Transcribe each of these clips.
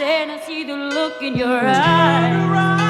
then I see the look in your eyes.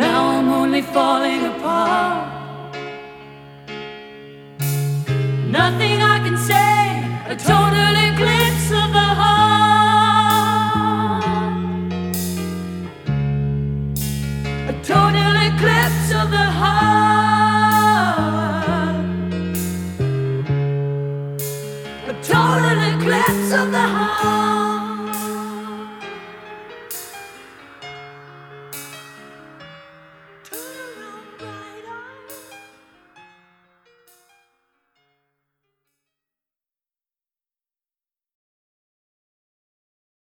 Now I'm only falling apart. Nothing I can say, a total eclipse of the heart. A total eclipse of the heart. A total eclipse of the heart.